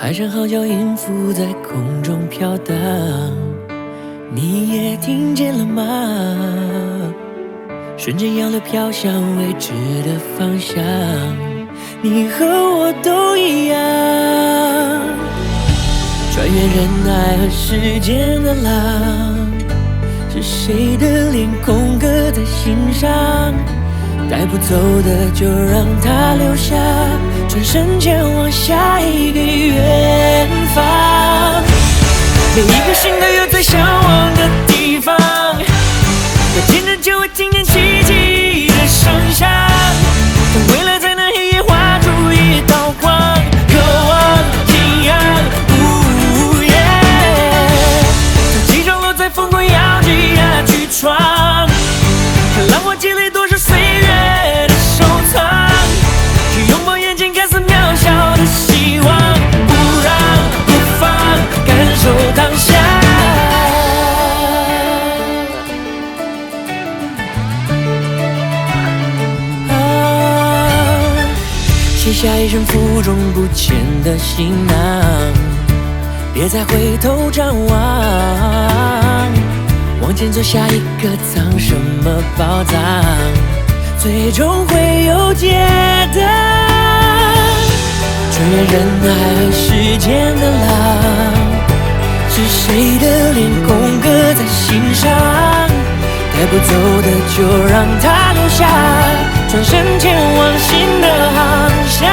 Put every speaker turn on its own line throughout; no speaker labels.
海上号角音符在空中飘荡，你也听见了吗？顺着洋流飘向未知的方向，你和我都一样。穿越人海和时间的浪，是谁的脸空刻在心上？带不走的就让它留下，转身前往下一个远方。每一个心都有最向往的地方，要见证就会听见奇迹的声响。当未来在那黑夜画出一道光，渴望信仰。呜耶！当起床落在风中卸下一身负重不前的行囊，别再回头张望，往前走，下一个藏什么宝藏，最终会有解答。穿越人海和时间的浪，是谁的脸空刻在心上？带不走的就让它留下，转身前往新想。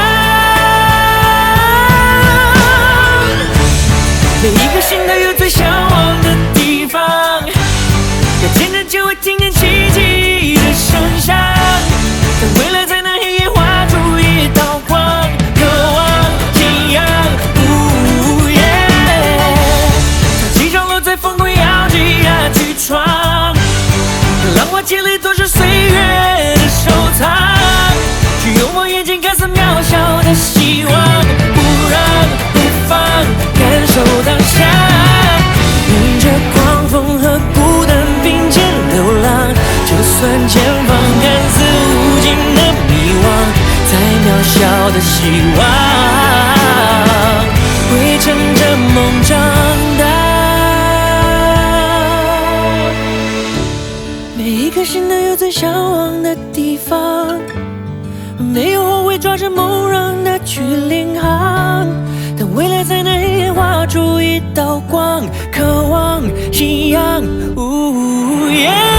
每一个心小的希望，会乘着梦长大。每一颗心都有最向往的地方，没有后悔，抓着梦让它去领航。当未来在那黑夜画出一道光，渴望信仰。呜耶！